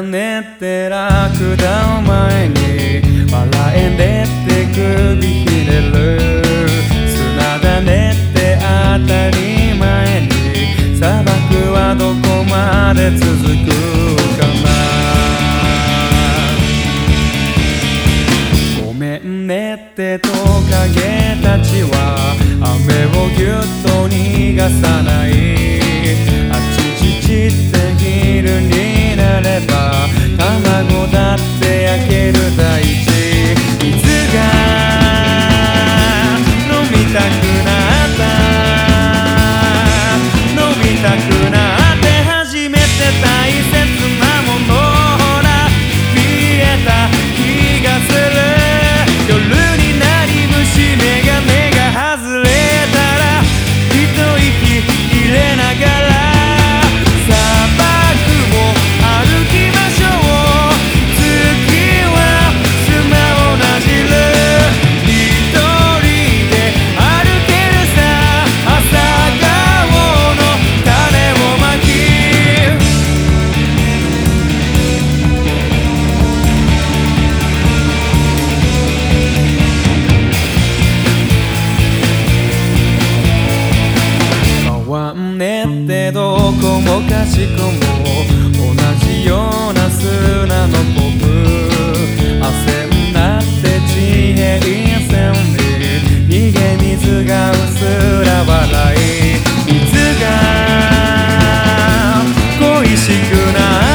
ねってラクダを前に笑えねって首ひねる。砂だねって当たり前に砂漠はどこまで続くかな。ごめんねってトカゲたちは雨をぎゅっと逃がさない。ってどこもかしこも同じような砂のぼッ汗になって地平線に逃げ水がうすら笑い。水が恋しくない。